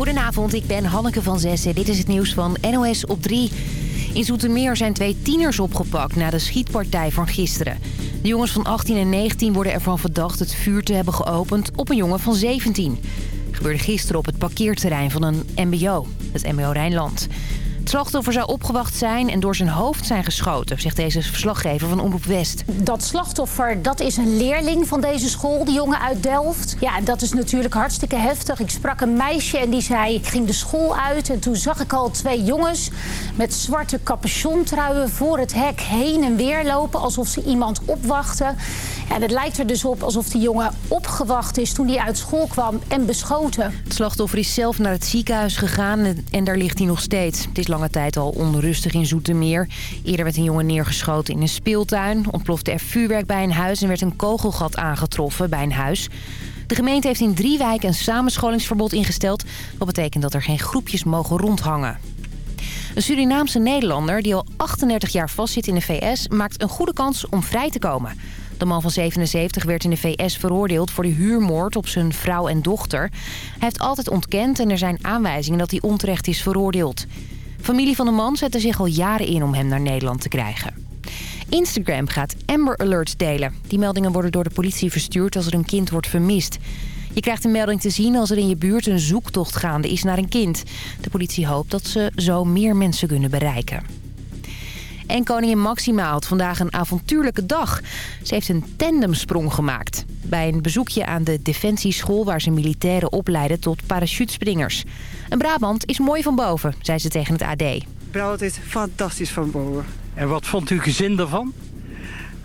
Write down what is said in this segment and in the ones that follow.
Goedenavond, ik ben Hanneke van Zessen. Dit is het nieuws van NOS op 3. In Zoetermeer zijn twee tieners opgepakt na de schietpartij van gisteren. De jongens van 18 en 19 worden ervan verdacht het vuur te hebben geopend op een jongen van 17. Dat gebeurde gisteren op het parkeerterrein van een mbo, het mbo Rijnland. Het slachtoffer zou opgewacht zijn en door zijn hoofd zijn geschoten, zegt deze verslaggever van Omroep West. Dat slachtoffer, dat is een leerling van deze school, die jongen uit Delft. Ja, dat is natuurlijk hartstikke heftig. Ik sprak een meisje en die zei, ik ging de school uit en toen zag ik al twee jongens met zwarte capuchontruien voor het hek heen en weer lopen, alsof ze iemand opwachten. En het lijkt er dus op alsof die jongen opgewacht is toen hij uit school kwam en beschoten. Het slachtoffer is zelf naar het ziekenhuis gegaan en, daar ligt hij nog steeds. Het is lange tijd al onrustig in Zoetermeer. Eerder werd een jongen neergeschoten in een speeltuin. Ontplofte er vuurwerk bij een huis en werd een kogelgat aangetroffen bij een huis. De gemeente heeft in drie wijken een samenscholingsverbod ingesteld. Wat betekent dat er geen groepjes mogen rondhangen. Een Surinaamse Nederlander die al 38 jaar vastzit in de VS... maakt een goede kans om vrij te komen. De man van 77 werd in de VS veroordeeld voor de huurmoord op zijn vrouw en dochter. Hij heeft altijd ontkend en er zijn aanwijzingen dat hij onterecht is veroordeeld. Familie van de man zette zich al jaren in om hem naar Nederland te krijgen. Instagram gaat Amber Alerts delen. Die meldingen worden door de politie verstuurd als er een kind wordt vermist. Je krijgt een melding te zien als er in je buurt een zoektocht gaande is naar een kind. De politie hoopt dat ze zo meer mensen kunnen bereiken. En koningin Maxima had vandaag een avontuurlijke dag. Ze heeft een tandemsprong gemaakt. Bij een bezoekje aan de defensieschool waar ze militairen opleiden tot parachutespringers. Een Brabant is mooi van boven, zei ze tegen het AD. Brabant is fantastisch van boven. En wat vond uw gezin daarvan?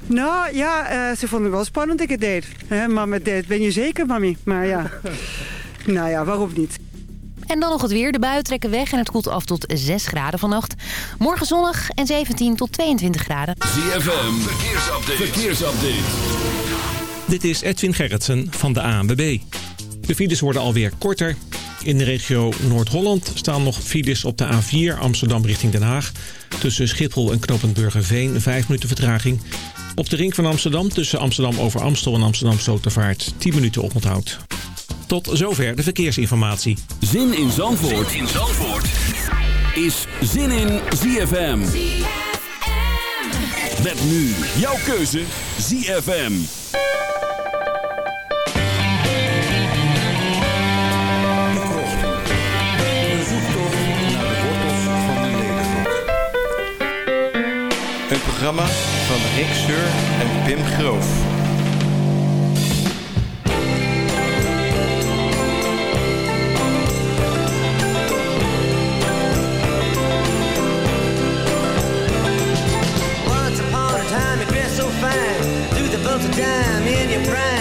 Nou ja, uh, ze vonden het wel spannend dat ik het deed. He, maar met dit ben je zeker, mami? Maar ja, nou ja, waarom niet? En dan nog het weer. De buien trekken weg en het koelt af tot 6 graden vannacht. Morgen zonnig en 17 tot 22 graden. ZFM, verkeersupdate. verkeersupdate. Dit is Edwin Gerritsen van de ANWB. De files worden alweer korter. In de regio Noord-Holland staan nog files op de A4 Amsterdam richting Den Haag. Tussen Schiphol en Knoppenburgerveen 5 minuten vertraging. Op de ring van Amsterdam tussen Amsterdam over Amstel en Amsterdam Slotervaart 10 minuten oponthoud. Tot zover de verkeersinformatie. Zin in Zandvoort, zin in Zandvoort. is Zin in ZFM. Met nu jouw keuze ZFM. Een programma van Rick Seur en Pim Groof. Dime in your prime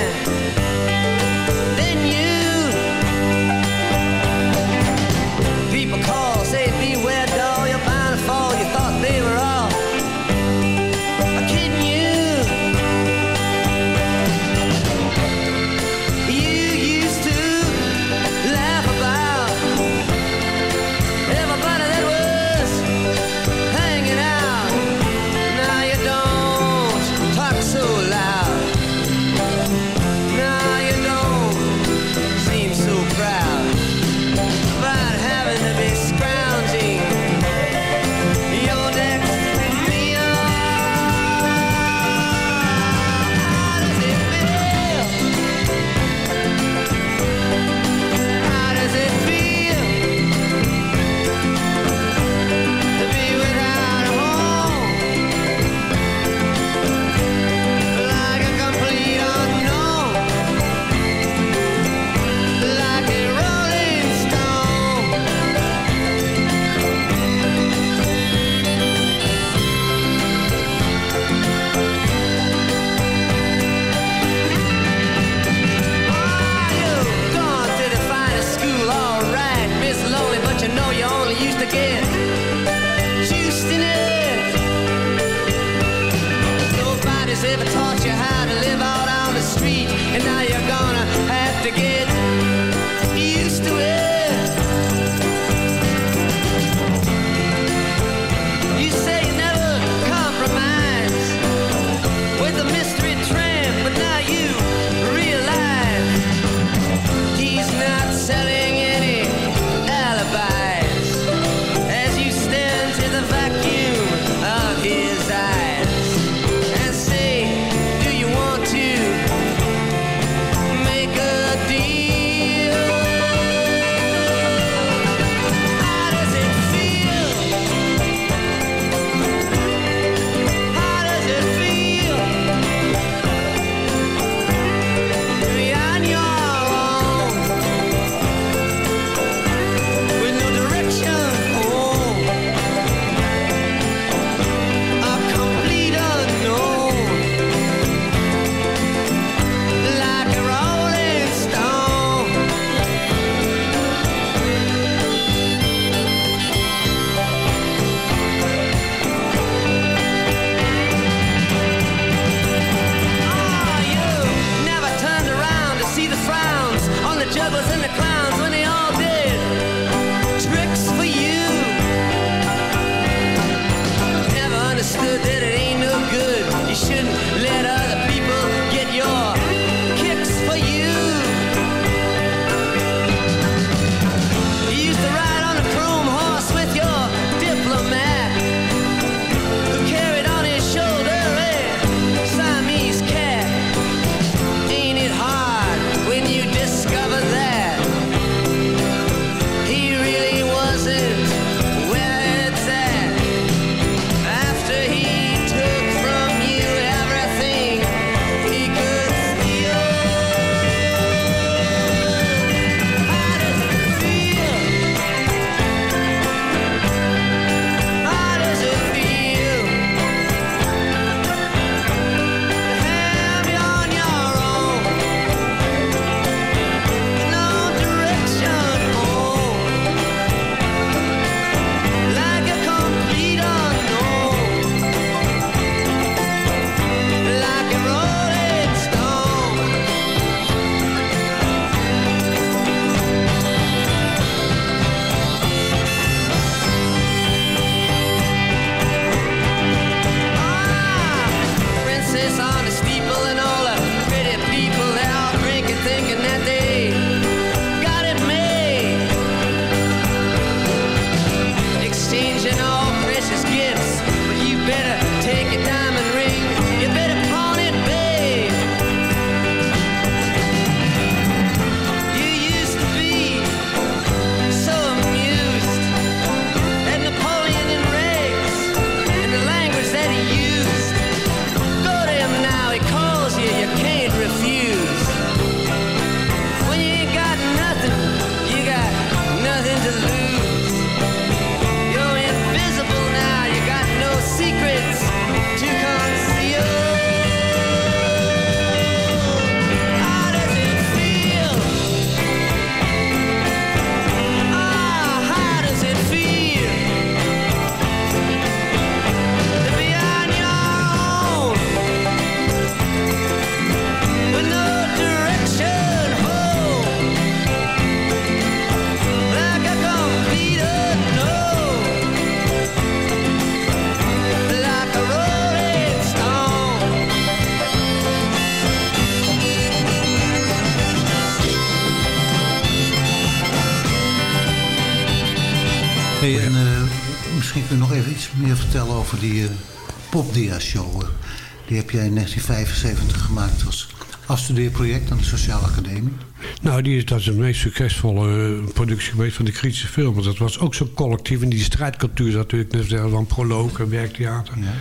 1975 gemaakt als afstudeerproject aan de Sociale Academie. Nou, die is, dat is de meest succesvolle eh, productie geweest van de kritische film. Want dat was ook zo'n collectief. En die strijdcultuur zat natuurlijk net van proloog en werktheater. Ja.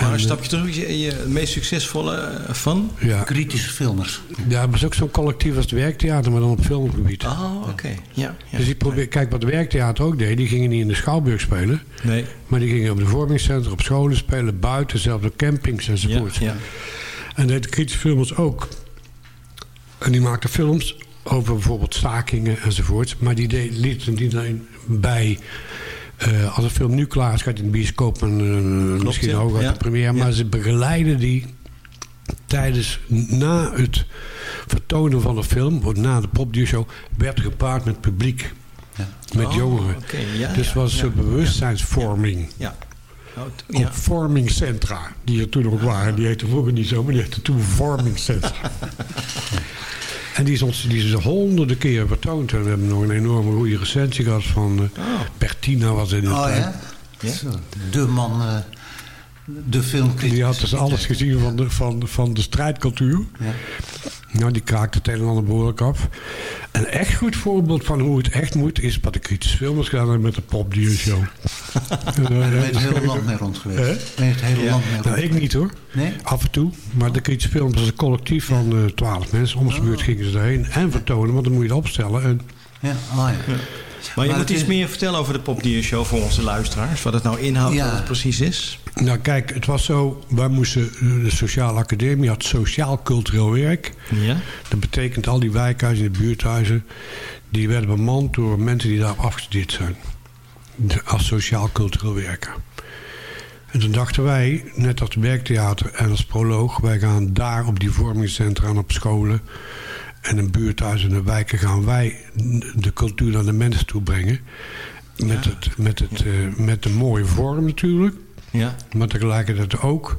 Maar een stapje terug, je, je meest succesvolle eh, van? Ja. Kritische filmers. Ja, het was ook zo'n collectief als het werktheater, maar dan op filmgebied. Oh, oké. Ja, ja. Dus die probeer, kijk, wat het werktheater ook deed, die gingen niet in de Schouwburg spelen. Nee. Maar die gingen op de vormingscentra, op scholen spelen, buiten, zelfs op campings Ja, enzovoort. ja. En deed de kritische filmers ook. En die maakten films over bijvoorbeeld stakingen enzovoort. Maar die deed, lieten niet alleen bij... eh, als een film nu klaar is, gaat in de bioscoop en eh, misschien ja. ook uit Ja. de première. Maar Ja. ze begeleiden die tijdens, na het vertonen van de film, of na de popduo-show, werd gepaard met publiek. Met Oh, jongeren. ja, dus ja, was ja, een bewustzijnsvorming. Ja. Oh, Op ja. vormingscentra, die er toen nog waren. Die heette vroeger niet zo, maar die heette toen vormingscentra. en die is ons die is honderden keer vertoond. En we hebben nog een enorme goede recensie gehad van eh, Bertina was in het Oh ja? Zo, De man, eh, de filmcriticus. Die had dus alles gezien van de, van, van de strijdcultuur. Ja. Nou, die kraakte het een en ander behoorlijk af. Een echt goed voorbeeld van hoe het echt moet... is wat de kritische filmers gedaan hebben met de popdiershow. En dan ben je het hele land mee rond geweest. Hè? Ben je het hele land mee rond Nou, ik niet hoor. Nee? Af en toe. Maar de kritische films was een collectief van eh, twaalf mensen. Om de beurt gingen ze daarheen en vertonen. Want dan moet je het opstellen. En Ja, oh ja. Maar je Maar moet iets is- meer vertellen over de popdiershow voor onze luisteraars. Wat het nou inhoudt, Ja. wat het precies is. Nou kijk, het was zo, wij moesten, eh, de Sociale Academie had sociaal-cultureel werk. Ja. Dat betekent al die wijkhuizen en de buurthuizen, die werden bemand door mensen die daarop afgestudeerd zijn. Als sociaal-cultureel werker. En toen dachten wij, net als het werktheater en als proloog, wij gaan daar op die vormingscentra en op scholen en in buurthuizen en de wijken gaan wij de cultuur naar de mensen toe brengen. Met, het, met, het, eh, met een mooie vorm natuurlijk. Ja. Maar tegelijkertijd ook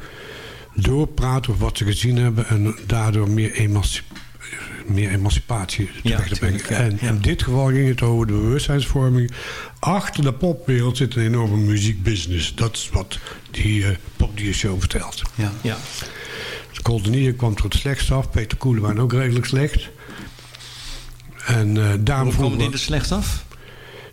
doorpraten over wat ze gezien hebben... en daardoor meer, emanci- meer emancipatie Ja, terecht te brengen. en ja. in dit geval ging het over de bewustzijnsvorming. Achter de popwereld zit een enorme muziekbusiness. Dat is wat die uh, popdiershow vertelt. Ja. Ja. Coldenier kwam er het slechtst af. Peter Koelewijn ook redelijk slecht. En uh, daarom Hoe komen die er slecht af?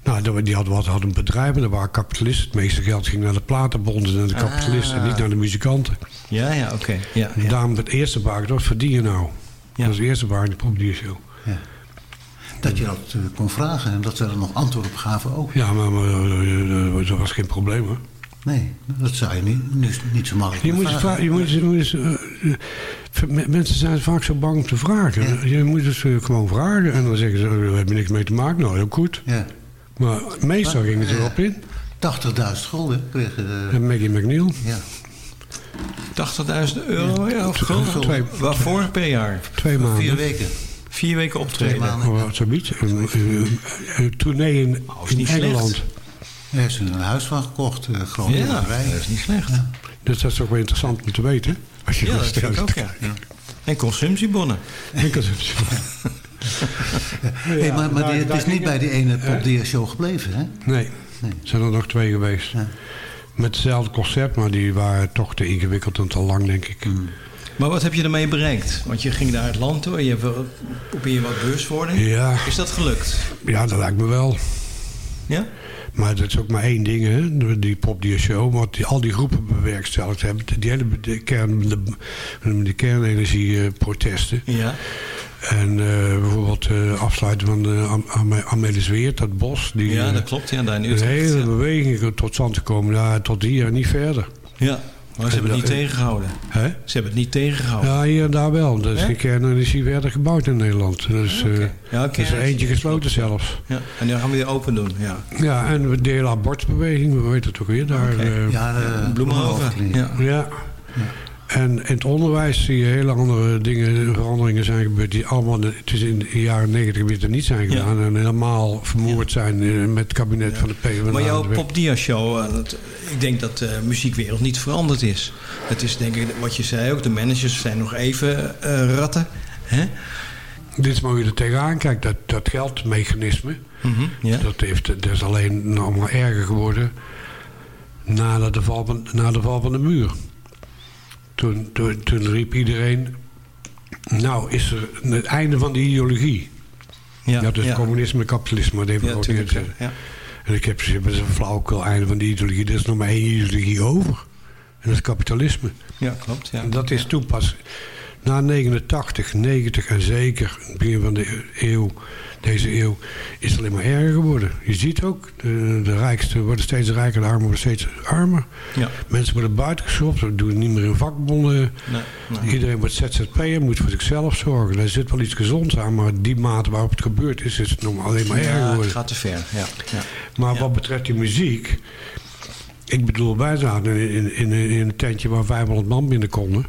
nou, dat- die hadden, wat, hadden bedrijven, dat waren kapitalisten. Het meeste geld ging naar de platenbonden en de Ah. kapitalisten... en niet naar de muzikanten. Ja, ja, oké. Ja, En ja. daarom het eerste waar wat verdien je nou? Ja. Dat is het eerste in de popdiershow. Dat je dat eh, kon vragen en dat ze er nog antwoord op gaven ook. Ja, maar, maar eh, eh, dat was geen probleem hoor. Nee, dat zou je niet, niet, niet zo makkelijk Je moet, je moet, je moet eh, eh, me- mensen zijn vaak zo bang om te vragen. Je moet dus eh, gewoon vragen. En dan zeggen ze, oh, daar heb je niks mee te maken. Nou, heel goed. Ja. Maar meestal Maar, gingen ze eh, erop in. 80.000 gulden kreeg En Maggie McNeil. ja. 80.000 euro ja, of gulden? Twee- Waarvoor per jaar? Twee maanden. Vier weken. Vier weken optreden. Twee maanden. Oh, zoiets. Een, een, een tournee in, niet slecht. Daar heeft ze een huis van gekocht, uh. Ja, Rijn. dat is niet slecht. Dus dat is toch wel interessant om te weten. Als je Ja, dat vind ik ook, ja. En consumptiebonnen. Enkel- Hey, maar die- het is niet bij die ene popdia-show gebleven, hè? Nee, Nee. zijn er nog twee geweest. Ja. Met hetzelfde concept, maar die waren toch te ingewikkeld en te lang, denk ik. Mm. Maar wat heb je ermee bereikt? Want je ging naar het land toe en je wil- probeer je wat bewustwording. Ja. Is dat gelukt? Ja, dat lijkt me wel. Ja? Maar dat is ook maar één ding, hè? die popdia show. Wat die, al die groepen bewerkstelligd hebben. Die hele de kern, de, de kernenergieprotesten. Ja. En eh, bijvoorbeeld uh, afsluiten van de Am Am Amelis Weert, dat bos. Die, Ja, eh, dat klopt. Ja, daar in Een Utrecht. hele ja. beweging tot stand te komen. Ja, tot hier en niet verder. Ja, maar ze hebben het niet tegengehouden. Hè? Ze hebben het niet tegengehouden. Ja, hier en daar wel. Er is Ja? een kernenergie verder gebouwd in Nederland. Dus, eh, Ja, er is er eentje gesloten zelfs. Ja, en nu gaan we weer open doen. Ja. Ja, en we delen abortbeweging, hoe heet het ook weer? Daar, eh, Ja, de Bloemenhoven. Ja. ja. En in het onderwijs zie je hele andere dingen, veranderingen zijn gebeurd. Die allemaal, het is in de jaren negentig weer niet zijn Ja. gedaan. En helemaal vermoord zijn eh, met het kabinet van de PvdA. Maar jouw aan de weg. Pop Dia Show, eh, dat- ik denk dat de muziekwereld niet veranderd is. Het is denk ik, wat je zei ook, de managers zijn nog even eh, ratten. Hè? Dit is maar hoe je er tegenaan kijkt, dat, dat geldmechanisme. Mhm, dat, heeft, dat is alleen nog maar erger geworden na de val van, na de, val van de muur. Toen, toen, toen riep iedereen, nou is er het einde van de ideologie. Ja, dat is ja. communisme en kapitalisme. Dat heeft Ja, ook tuurlijk, niet, ja. Ja. En ik heb gezegd, dat is een flauwekul einde van de ideologie. Er is nog maar één ideologie over. En dat is kapitalisme. Ja, klopt. Ja. En dat is toen pas na 89, 90 en zeker het begin van de eeuw, deze eeuw, is het alleen maar erger geworden. Je ziet ook, de, de rijksten worden steeds rijker, de armen worden steeds armer. Ja. Mensen worden buitengeschopt, we doen niet meer in vakbonden. Nee, nee. Iedereen wordt ZZP'er, moet voor zichzelf zorgen. Daar zit wel iets gezonds aan, maar die mate waarop het gebeurd is, is het nog alleen maar erger Ja, het geworden. gaat te ver. Ja. Ja. Maar wat betreft die muziek... Ik bedoel, wij zaten in, in, in, in een tentje waar 500 man binnen konden.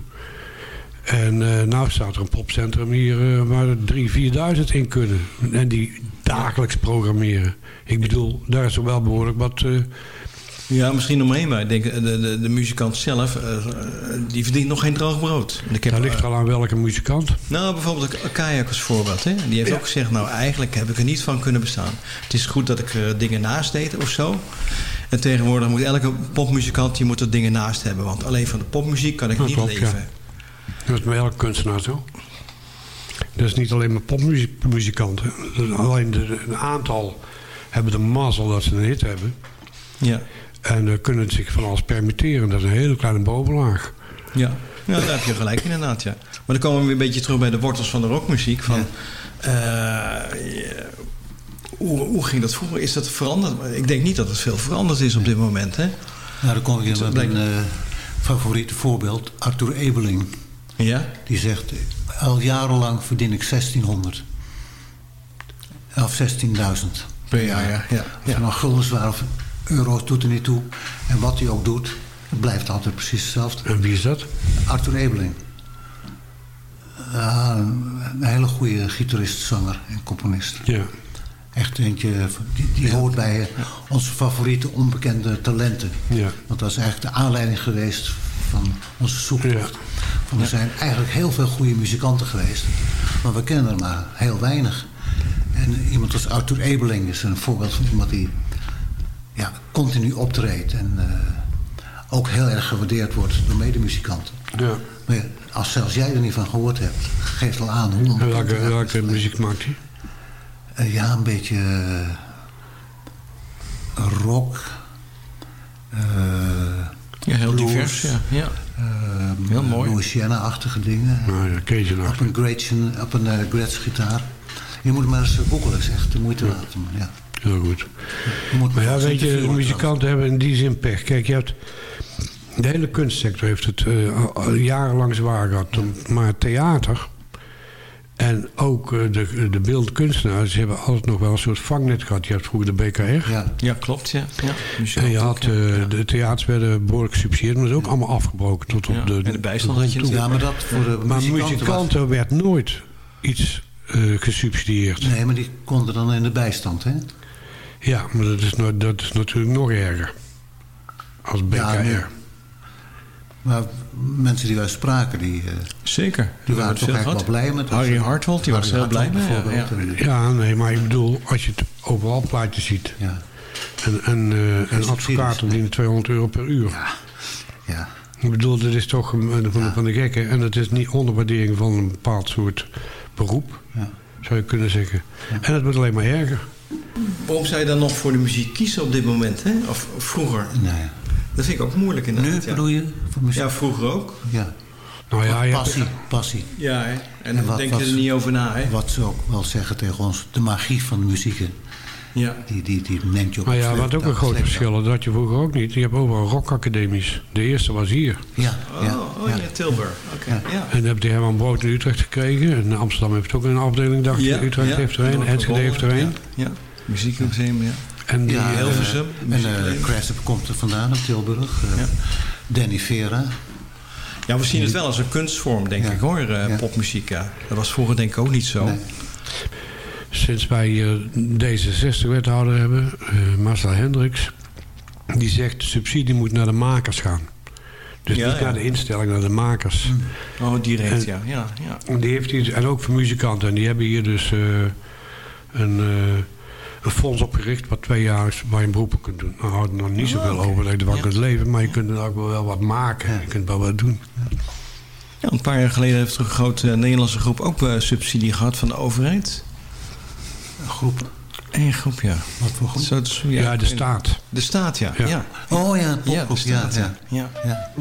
En eh nou staat er een popcentrum hier eh, waar er 3.000, 4.000 in kunnen. En die dagelijks programmeren. Ik bedoel, daar is er wel behoorlijk wat... eh, Ja, misschien omheen, maar ik denk de, de, de muzikant zelf, die verdient nog geen droog brood. Ik heb, daar ligt er al aan welke muzikant. Nou, bijvoorbeeld de Kajak als voorbeeld. Hè? Die heeft ook gezegd, nou eigenlijk heb ik er niet van kunnen bestaan. Het is goed dat ik er dingen naast deed of zo. En tegenwoordig moet elke popmuzikant die moet er dingen naast hebben. Want alleen van de popmuziek kan ik Dat niet klopt, ja. Dat is met elke kunstenaar zo. Dat is niet alleen maar popmuzikanten. Alleen de, een aantal hebben de mazzel dat ze een hit hebben. Ja. En uh, kunnen zich van alles permitteren. Dat is een hele kleine bovenlaag. Ja. ja, daar heb je gelijk inderdaad, ja. Maar dan komen we weer een beetje terug bij de wortels van de rockmuziek. Van, eh, hoe, hoe ging dat vroeger? Is dat veranderd? Ik denk niet dat het veel veranderd is op dit moment, hè? Nou, dan kom ik in Dat met blijkt- mijn eh, favoriete voorbeeld. Arthur Ebeling. Ja? Die zegt, al jarenlang verdien ik 1600. Of 16.000. Per jaar, ja. ja. Of het nou guldens waren of euro's, doet er niet toe. En wat hij ook doet, het blijft altijd precies hetzelfde. En wie is dat? Arthur Ebeling. Een een hele goede gitarist, zanger en componist. Ja. Echt eentje, die, die hoort bij eh, onze favoriete onbekende talenten. Ja. Want dat is eigenlijk de aanleiding geweest van onze zoektocht. Er zijn eigenlijk heel veel goede muzikanten geweest. Maar we kennen er maar heel weinig. En iemand als Arthur Ebeling is een voorbeeld van iemand die ja, continu optreedt. En eh, ook heel erg gewaardeerd wordt door medemuzikanten. Ja. Maar als zelfs jij er niet van gehoord hebt, geeft al aan hoe welke, welke muziek maakt hij? Eh, ja, een beetje eh, rock. eh, Ja, heel blues, divers, ja. ja. eh, Heel mooi. Louisiana-achtige dingen. Nou ja, Cajun Op een Gretchen, op een eh, Gretsch gitaar. Je moet maar eens googelen, is echt de moeite waard. maar Ja. Heel goed. Je moet Maar ja, weet je, muzikanten hebben in die zin pech. Kijk, je hebt... De hele kunstsector heeft het eh, al- al jarenlang zwaar gehad. Maar theater en ook eh, de, de beeldende kunstenaars... die hebben altijd nog wel een soort vangnet gehad. Je hebt vroeger de BKR. Ja. Ja, klopt, ja. ja. En je had, eh, de theaters werden behoorlijk gesubsidieerd, maar dat is ook allemaal afgebroken tot op Ja, de... en de bijstand had je toe. Ja, maar dat voor de Maar muzikanten muzikanten werd nooit iets eh, gesubsidieerd. Nee, maar die konden dan in de bijstand, hè? Ja, maar dat is, nou- dat is natuurlijk nog erger. Als BKR. Ja. Maar mensen die wij spraken, die, eh, Zeker. die waren toch eigenlijk wel blij met Harry ons. Hartwald, die was Harry heel blij mee. Ja, bijvoorbeeld. ja. Nee, maar ik bedoel, als je het overal plaatjes ziet. ja, En, en, eh, en subsidies, advocaten verdienen 200 euro per uur. ja. Ik bedoel, dat is toch een- van, de- van de gekken. En het is niet onderwaardering van een bepaald soort beroep, Ja. zou je kunnen zeggen. En het wordt alleen maar erger. Waarom zou je dan nog voor de muziek kiezen op dit moment, hè? Of, of vroeger? Nee. Dat vind ik ook moeilijk inderdaad. Nu ja. bedoel je? Voor muziek? Ja, vroeger ook. Ja. Nou ja, je hebt- passie, passie. Ja, hè? En dan denk je er niet over na, hè? Wat ze ook wel zeggen tegen ons, de magie van de muziek. Ja. Die, die, die neemt je op Maar ja, wat ook een sleeptouw, groot verschil is, dat had je vroeger ook niet. Je hebt overal rockacademies. De eerste was hier. Ja, ja, Oh, oh ja, Tilburg. Oké, ja. En dan heb je Herman Brood in Utrecht gekregen. En Amsterdam heeft ook een afdeling, dacht Ja, ik. Utrecht ja. heeft er een, Enschede heeft er een. Ja, ja. Muziekmuseum, ja. En die, Ja, eh, Hilversum, En uh, komt er vandaan uit Tilburg. Eh, Danny Vera. Ja, we zien het wel als een kunstvorm, denk Ja. ik hoor, eh, popmuziek. Ja. Dat was vroeger denk ik ook niet zo. Nee. sinds wij hier D66-wethouder hebben, eh Marcel Hendricks... die zegt de subsidie moet naar de makers gaan. Dus Ja, niet ja. naar de instelling, naar de makers. Oh, direct, En- ja. ja, ja. En, die heeft en ook voor muzikanten. En die hebben hier dus eh, een, eh, een fonds opgericht... wat twee jaar is waar je een beroep op kunt doen. Nou, houdt nog niet zoveel Oh, over dat je ervan Ja. kunt leven... maar je kunt er ook wel wat maken. Je kunt wel wat doen. Ja, een paar jaar geleden heeft er een grote Nederlandse groep ook eh, subsidie gehad van de overheid. Een groep. Eén groep, ja. Wat voor groep? Zo, Ja, de staat. De staat, ja. Ja. ja. Oh ja, Ja, de popgroep. Ja, staat, ja, ja.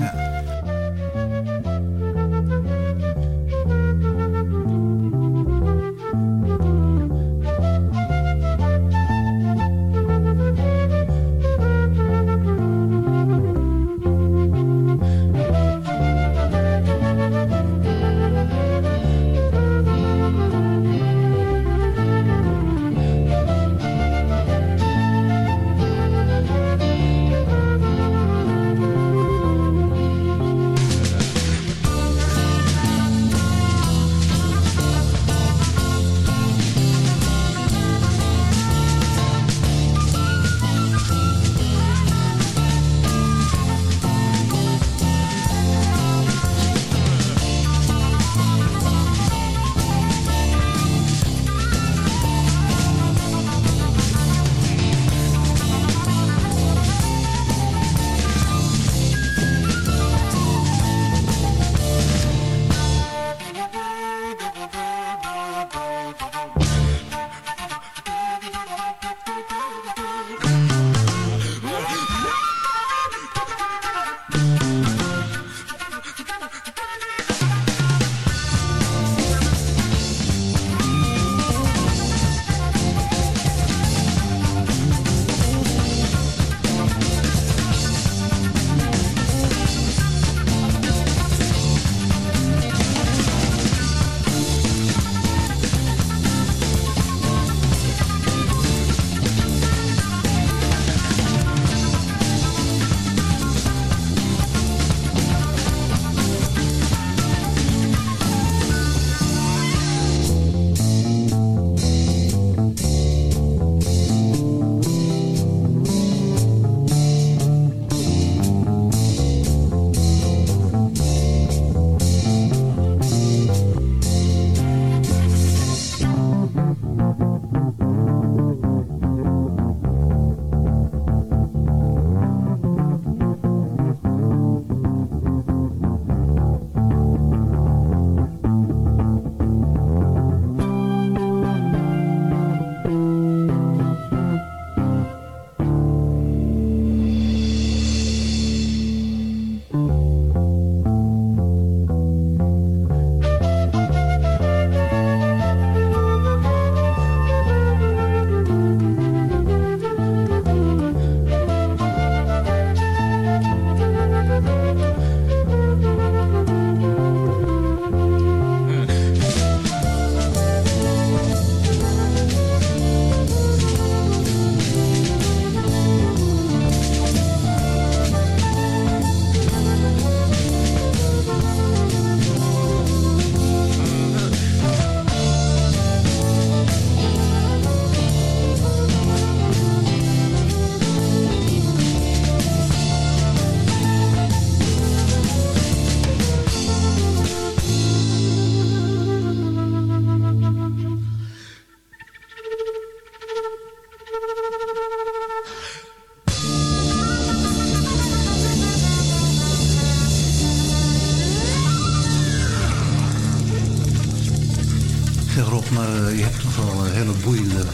Maar eh, je hebt toch wel hele boeiende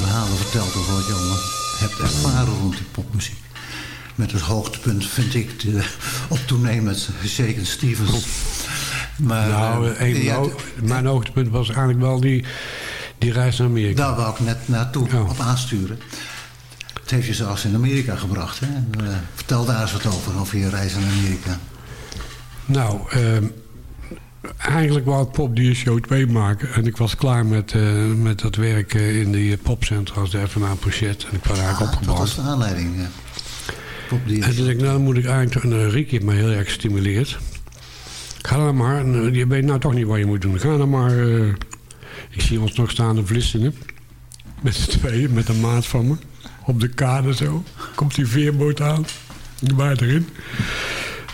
verhalen verteld over wat je allemaal hebt ervaren rond die popmuziek. Met het hoogtepunt vind ik de, op tournee met Shaken Stevens. Maar, nou, eh, ja, ho- mijn hoogtepunt was eigenlijk wel die, die reis naar Amerika. Daar wou ik net naartoe Ja. op aansturen. Het heeft je zelfs in Amerika gebracht. Hè? Eh, vertel daar eens wat over, over je reis naar Amerika. Nou, ehm, eigenlijk wou ik Pop die Show 2 maken. En ik was klaar met, eh, met dat werk eh, in die popcentra als de FNA Pochet. En ik was eigenlijk Ah, dat opgebouwd. was de aanleiding. eh. Pop die En toen dacht ik, nou dan moet ik eigenlijk... En uh, Ricky heeft mij heel erg gestimuleerd. Ga dan maar. En, eh, je weet nou toch niet wat je moet doen. Ga dan maar. eh, ik zie ons nog staan in Vlissingen. Met z'n tweeën, met een maat van me. Op de kade zo. Komt die veerboot aan. Ik erin.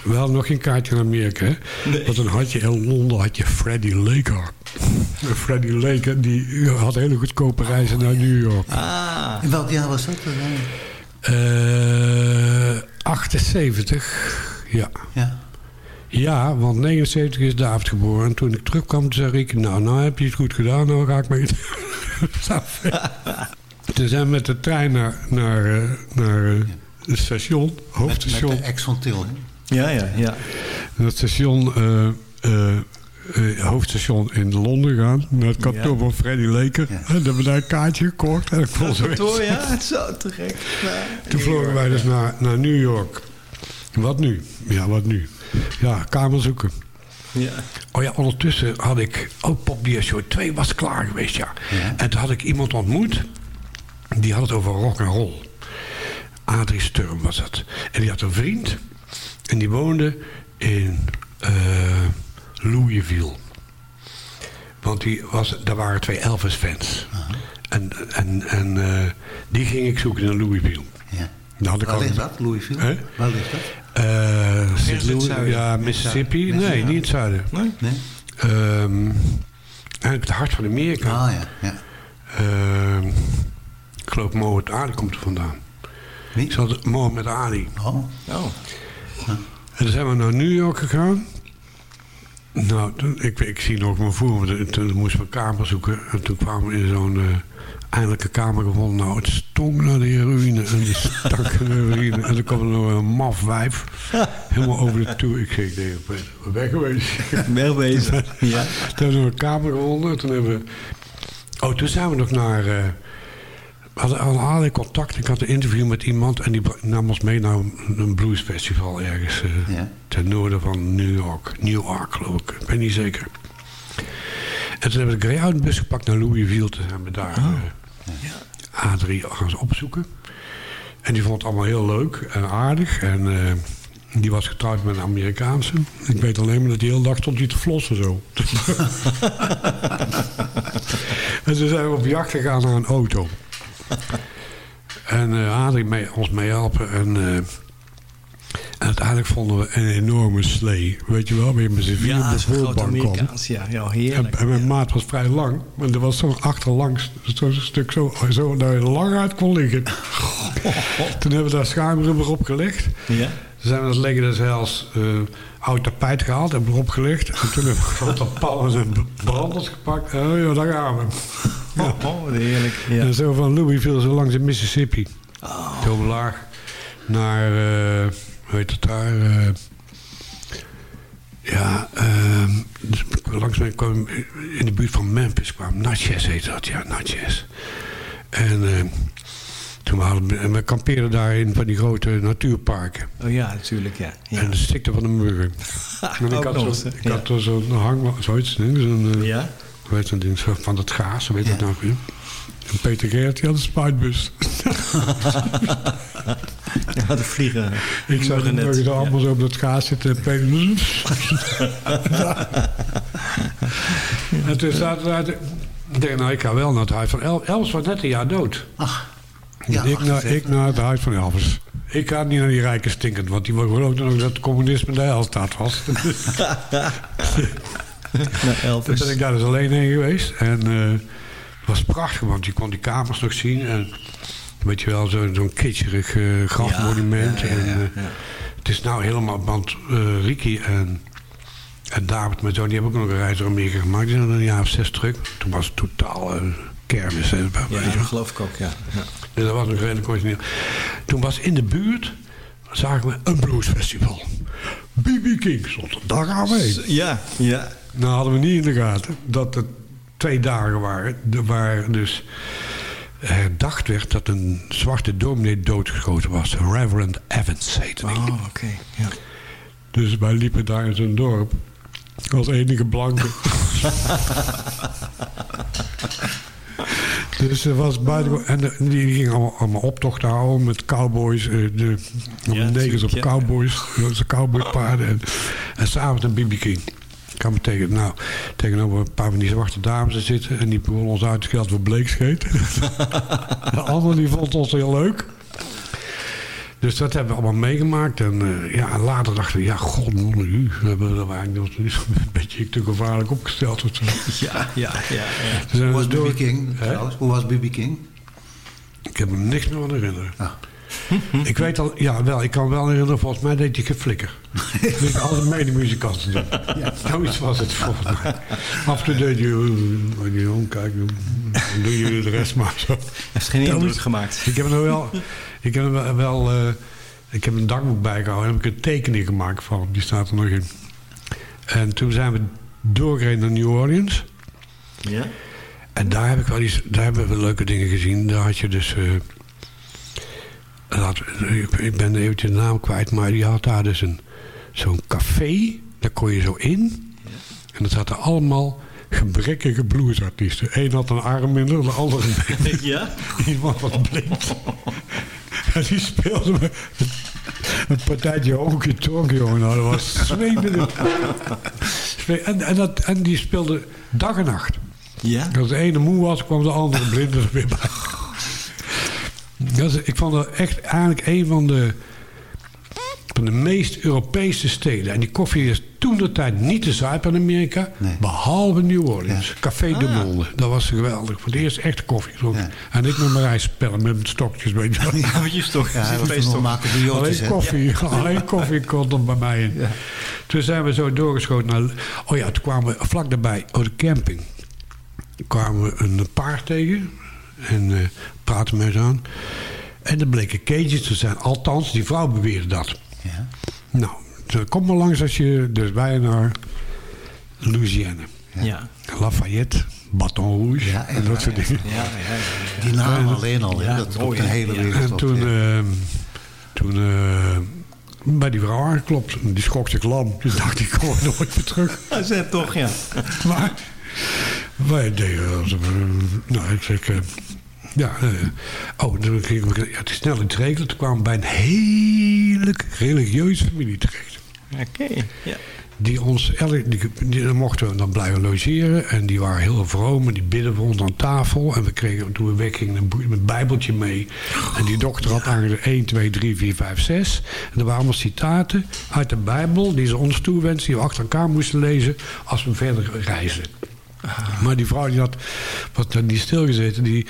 We hadden nog geen kaartje naar Amerika. Hè? Want dan had je in Londen had je Freddie Laker. En Freddie Laker die had hele goedkope reizen naar New York. Ah. In welk jaar was dat? Eh 78, ja. Ja. Ja, want 79 is David geboren. En toen ik terugkwam, zei ik... Nou, nou heb je het goed gedaan. Nou ga ik mee... toen zijn we met de trein naar, naar, eh, naar eh, het station. Met, Hoofdstation. met de ex van Til. Ja, ja, ja. Het station... eh, hoofdstation in Londen gaan. Naar het kantoor Ja. van Freddy Leker. En dan hebben we daar een kaartje gekocht. En ik vond Dat kantoor, ja, het is zo te gek. Ja. Toen vlogen wij dus naar, naar New York. Wat nu? Ja, wat nu? Ja, kamer zoeken. Ja. Oh ja, ondertussen had ik... Oh, Pop Show 2 was klaar geweest, ja. En toen had ik iemand ontmoet. Die had het over rock and roll. Adrie Sturm was dat. En die had een vriend. En die woonde in eh, Louisville. Want die was, daar waren twee Elvis-fans. En, en, en eh, die ging ik zoeken in Louisville. Ja. Ik Waar ligt dat, Louisville? Hè? Waar ligt dat? Eh, St. Louis, ja, Mississippi. Nee, Mississippi. niet in het zuiden. Nee? Nee? Ehm, eigenlijk het hart van Amerika. Ah ja, ja. Ehm, ik geloof Mohammed Ali komt er vandaan. Wie? Ik zat Mohammed Ali. Oh, Oh. En toen zijn we naar New York gegaan. Nou, ik, ik zie nog mijn voor, want toen moesten we een kamer zoeken. En toen kwamen we in zo'n eh, eindelijk een kamer gevonden. Nou, het stonk naar de heroïne. En die stank naar de heroïne. En toen kwam er nog een maf wijf. Helemaal over de toer. Ik zeg, nee, ben weg geweest. Wegwezen. Ja. Toen hebben we een kamer gevonden. en Toen hebben we... Oh, toen zijn we nog naar... eh, we hadden al allerlei contact. Ik had een interview met iemand en die nam ons mee naar een, bluesfestival ergens eh, Ja. ten noorden van New York. New York, geloof ik. Ik ben niet zeker. En toen hebben we de Greyhound-bus gepakt naar Louisville. Toen hebben we daar eh, A3 gaan opzoeken. En die vond het allemaal heel leuk en aardig. En eh, die was getrouwd met een Amerikaanse. Ik weet alleen maar dat die heel dag stond die te flossen zo. en toen zijn we op jacht gegaan naar een auto. En eh Adrie mee, ons meehelpen. En, eh, en uiteindelijk vonden we een enorme slee. Weet je wel, weer met z'n vier op Ja, de voorbank kwam. Amerikaans. Ja, ja En, heerlijk. en mijn maat was vrij lang. Maar er was zo'n achterlangs zo'n stuk zo, zo dat je lang uit kon liggen. Toen hebben we daar schuimrubber op gelegd. Ja. Toen zijn we dat leggen dus als eh, oud tapijt gehaald en erop gelegd. En toen hebben we grote pallen en branders gepakt. Oh ja, daar gaan we. Oh, heerlijk. Ja. En zo van Louisville zo langs de Mississippi. Zo laag naar, eh hoe heet het daar? eh, ja, ehm, dus langs mij kwam in de buurt van Memphis kwam. Natchez heet dat, ja, Natchez. En eh, toen we hadden, en we kampeerden daar in van die grote natuurparken. Oh ja, natuurlijk, ja. ja. En de stikte van de muggen. en ik had zo'n hang, zoiets, zo'n, Ja? Ding, zo van dat gaas, hoe heet dat nou weer? En Peter Geert, die had een spuitbus. Ja, de vliegen. Ik zag hem net. nog eens allemaal zo op dat gaas zitten. En Peter... en toen zaten uit... Ik denk, nou, ik ga wel naar het huis van El Elvis was net een jaar dood. Ach, ja, ik, naar, 78. ik naar het huis van Elvis. Ik ga niet naar die rijke stinkend, want die geloofde nog dat het communisme de heilstaat was. Naar Toen Elvis. ben ik daar dus alleen heen geweest. En eh, het was prachtig, want je kon die kamers nog zien. En weet je wel, zo- zo'n kitscherig eh, grafmonument. Ja, ja, en, eh. Het is nou helemaal, want Ricky en, en David, mijn zoon, die hebben ook nog een reis door Amerika gemaakt. Die zijn er een jaar of zes terug. Toen was het totaal kermis. Hè, Ja, dat geloof ik ook, ja. ja. Dus dat was nog redelijk origineel. Toen was in de buurt, zagen we een bluesfestival. BB King stond er. Daar gaan we heen. Ja, ja. Nou hadden we niet in de gaten dat het twee dagen waren. de- Waar dus herdacht werd dat een zwarte dominee doodgeschoten was. Reverend Evans heette die. Oh, oké. Ja. Dus wij liepen daar in zo'n dorp. Als enige blanke. dus er was buiten... En de- die gingen allemaal, allemaal optochten houden met cowboys. eh, De, Ja, negers op ja. cowboys. Zijn cowboypaarden. En, en s'avonds een BB King. Ik kan me tegen, nou, tegenover een paar van die zwarte dames te zitten. En die begonnen ons uit te schelden voor bleekscheet. de andere die vond ons heel leuk. Dus dat hebben we allemaal meegemaakt. En eh, ja, later dachten we, ja, god, man, u, we hebben er eigenlijk nog een beetje te gevaarlijk opgesteld. Ja, ja, ja. ja. We zijn Hoe was B.B. King? Hoe was B.B. King? Ik heb me niks meer aan herinneren. Ah. Ik weet al, ja, wel, ik kan wel herinneren, volgens mij deed hij geflikker. Dat ik altijd medemuzikanten doen. Ja. Zoiets was het volgens mij. Af en toe deed je, omkijkt, dan doen jullie de rest maar zo. Heeft geen indruk gemaakt. Ik heb er wel, ik heb er wel, wel, eh, ik heb een dagboek bijgehouden en heb ik een tekening gemaakt van. Die staat er nog in. En toen zijn we doorgereden naar New Orleans. Ja? En daar heb ik wel iets, daar hebben we leuke dingen gezien. Daar had je dus. eh, ik, ben eventjes de naam kwijt, maar die had daar dus een zo'n café. Daar kon je zo in. En dat zaten allemaal gebrekkige bluesartiesten. Eén had een arm minder, de andere Ja? iemand wat blind. En die speelde me een partijtje hoge tonk, jongen. Nou, dat was. Zwe- En, en, dat, en die speelde dag en nacht. Ja? Als de ene moe was, kwam de andere blind er weer bij. Dat is, ik vond dat echt eigenlijk een van de, van de meest Europese steden. En die koffie is toen de tijd niet te zuipen in Amerika, Nee. behalve New Orleans. Café de Monde. Dat was geweldig. Voor de eerste echte koffie. Ja. En ik met mijn rijspellen, met mijn stokjes. Weet je. Ja, wat je joodjes, Alleen hè? koffie, alleen koffie komt er bij mij in. Toen zijn we zo doorgeschoten naar... Oh ja, toen kwamen we vlak daarbij, op de camping... kwamen we een paard tegen. En eh praten met ze aan. En er bleken cages te zijn. Althans, die vrouw beweerde dat. Ja. Nou, kom maar langs als je... Dus wij naar Louisiana. Ja. Lafayette, Baton Rouge. Ja, en dat soort dingen. Ja, ja, ja. Die naam alleen al, hè? dat de hè? hele wereld. En toen, ja. eh, toen eh, bij die vrouw aangeklopt. En Die schrok zich lam. Die dacht, ik kom nooit meer terug. Hij zei toch, ja. Maar wij deden... als, eh, nou, ik zeg... ja, eh, oh, toen we ja, het is snel iets regelen. Toen kwamen we bij een hele religieuze familie terecht. Oké. Ja. Die ons, die, die, mochten we dan blijven logeren. En die waren heel vroom en die bidden voor ons aan tafel. En we kregen toen we weggingen een, een bijbeltje mee. En die dokter had aangegeven 1, 2, 3, 4, 5, 6. En er waren allemaal citaten uit de bijbel die ze ons toewensen. Die we achter elkaar moesten lezen als we verder reizen. Maar die vrouw die had, wat niet stilgezeten, die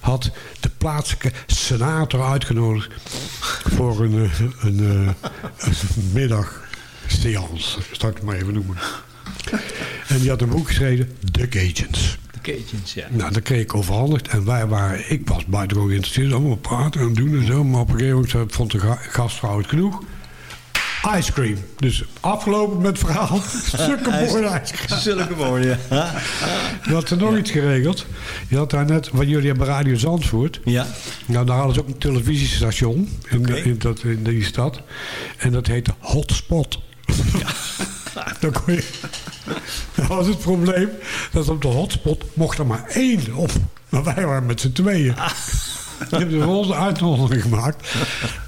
had de plaatselijke senator uitgenodigd voor een, eh, een, eh, een middag seance, zal ik het maar even noemen. En die had een boek geschreven, The Cajuns. De Cajuns, ja. Nou, dat kreeg ik overhandigd. En wij waren, ik was buitengewoon geïnteresseerd, allemaal praten en doen en zo. Maar op een gegeven moment vond de ga- gastvrouw het genoeg. Ice cream. Dus afgelopen met het verhaal. Stukken mooie ice cream. Zulke ja. Je had er nog iets geregeld. Je had daar net, want jullie hebben Radio Zandvoort. Ja. Nou, daar hadden ze ook een televisiestation in, dat, in die stad. En dat heette Hotspot. Dan kon je, dat was het probleem. Dat op de hotspot mocht er maar één op. Maar wij waren met z'n tweeën. Die hebben ons een uitnodiging gemaakt.